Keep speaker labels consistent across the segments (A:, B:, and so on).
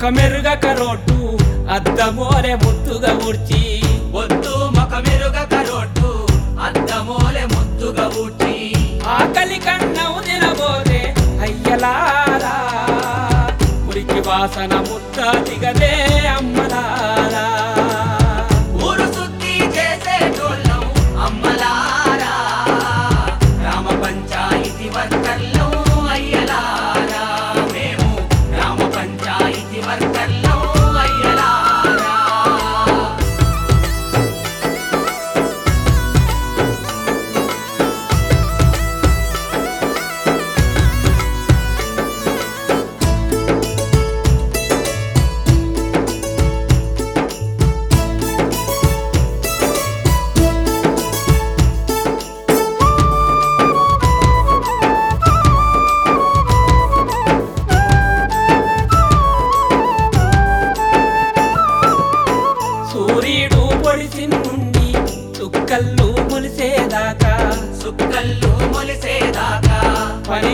A: ముఖ మెరుగక రోడ్డు అద్దమోలే ముద్దుగా ఉడ్చి
B: ఒత్తు మొక మెరుగ కరోట్టు అద్దమోలె ముద్దుగా ఊటి
A: ఆకలి కన్నవు తినబోదే అయ్యలారా మురికి వాసన ముద్ద దిగదే అమ్మలారా.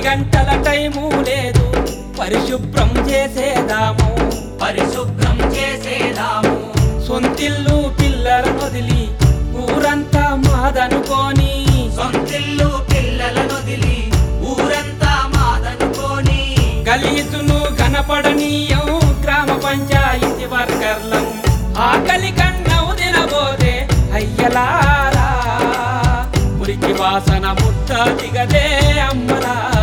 A: గంటల టైము లేదు. పరిశుభ్రం చేసేదాము.
B: పరిశుభ్రం చేసేదాము.
A: సొంతిల్లు పిల్లల వదిలి ఊరంతా మాదనుకోని.
B: సొంతిల్లు పిల్లలను వదిలి ఊరంతా మాదనుకోని.
A: గలీజును కనపడనీయం గ్రామ పంచాయతీ వర్కర్లం. ఆకలి కన్నవు తినబోదే అయ్యలారా. మురికి వాసన ముద్ద దిగదే అమ్మలారా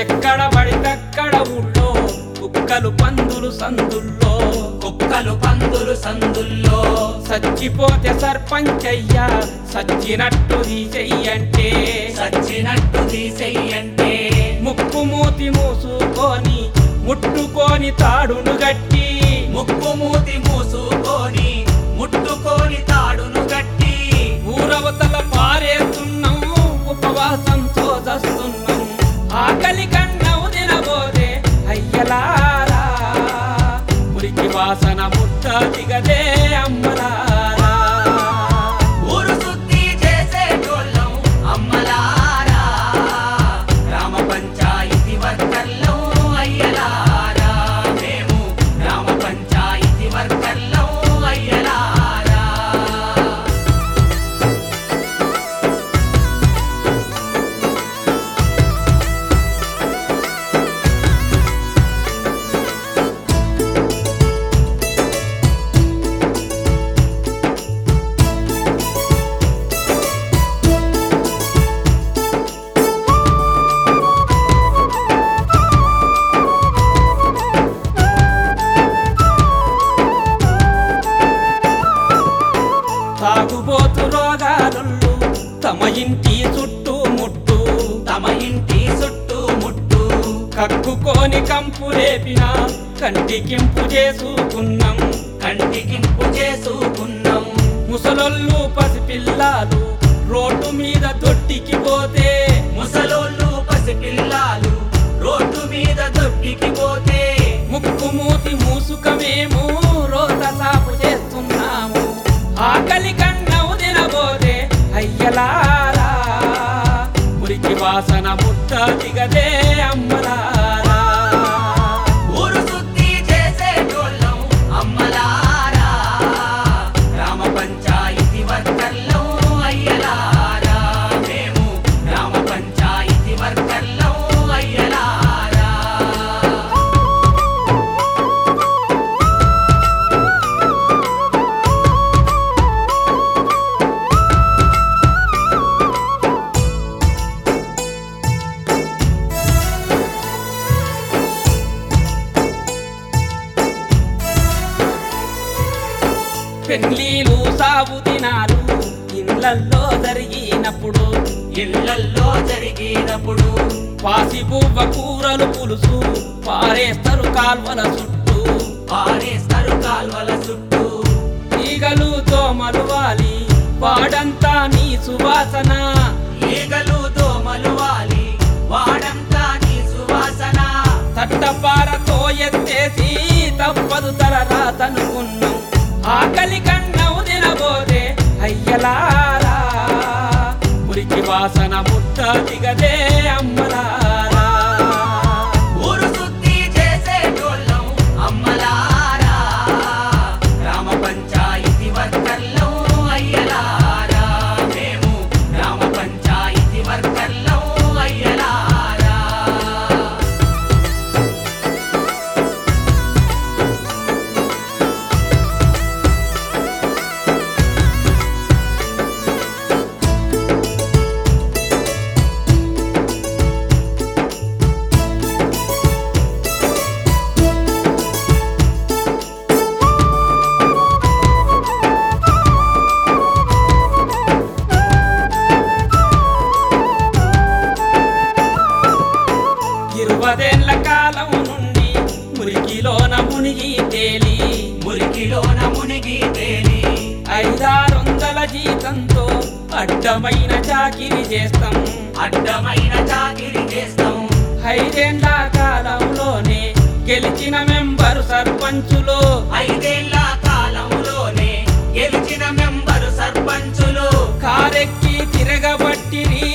A: ఎక్కడ పడితక్కడ ఊళ్ళో కుక్కలు పందులు సందుల్లో
B: కుక్కలు పందులు సందుల్లో.
A: చచ్చిపోతే సర్పంచ్ అయ్యా సచ్చినట్టు చెయ్యంటే
B: సచ్చినట్టు తీసేయంటే
A: ముక్కు మూతి మూసుకొని ముట్టుకొని తాడును గట్టి.
B: ముక్కు మూతి మూసుకొని ముట్టుకొని తాడును గట్టి.
A: అమ్మలారా. మురికి వాసన ముద్ద దిగదే అమ్మలారా. తాగుబోతు రోగాలుళ్ళు. తమ ఇంటి చుట్టూ ముట్టు
B: తమ ఇంటి చుట్టూ ముట్టు.
A: కక్కుకొని కంపు రేపిన కంటికింపు చేసుకున్నాం
B: కంటికింపు చేసుకున్నాం.
A: ముసలొల్లు పసిపిల్లాలు రోడ్డు మీద దొడ్డికి పోతే.
B: ముసలోళ్ళు పసిపిల్లాలు రోడ్డు మీద దొడ్డికి పోతే.
A: ముక్కు మూతి మూసుకమేము మురికి వాసన ముట్ట దిగదే అమ్మలారా పెళ్ళిలు సాగు దినాలు ఇండ్ల ఇళ్ళల్లో జరిగినప్పుడు
B: ఇళ్ళల్లో జరిగినప్పుడు
A: పాసిబువ్వ కూరలు పులుసు పారేస్తారు కాల్వల చుట్టూ.
B: పారేస్తారు కాల్వల చుట్టూ.
A: ఈగలు దోమలు వాలి వాడంతా నీ సువాసన.
B: ఈగలు దోమలు వాలి వాడంతా నీ సువాసన.
A: తట్టపారతో ఎత్తేసి తప్పదు తల రాతనుకున్నాం శాసన ముట్ట దిగదే అమ్మ మురికిలోన మునిగి తేలి.
B: మురికిలోన మునిగి తేలి.
A: ఐదారొందల జీతంతో అడ్డమైన చాకిరి చేస్తాం.
B: అడ్డమైన చాకిరి చేస్తాం.
A: ఐదేళ్ళ కాలంలోనే గెలిచిన మెంబరు సర్పంచులు.
B: ఐదేళ్ళ కాలంలోనే గెలిచిన మెంబరు సర్పంచులు.
A: కారెక్కి తిరగబడి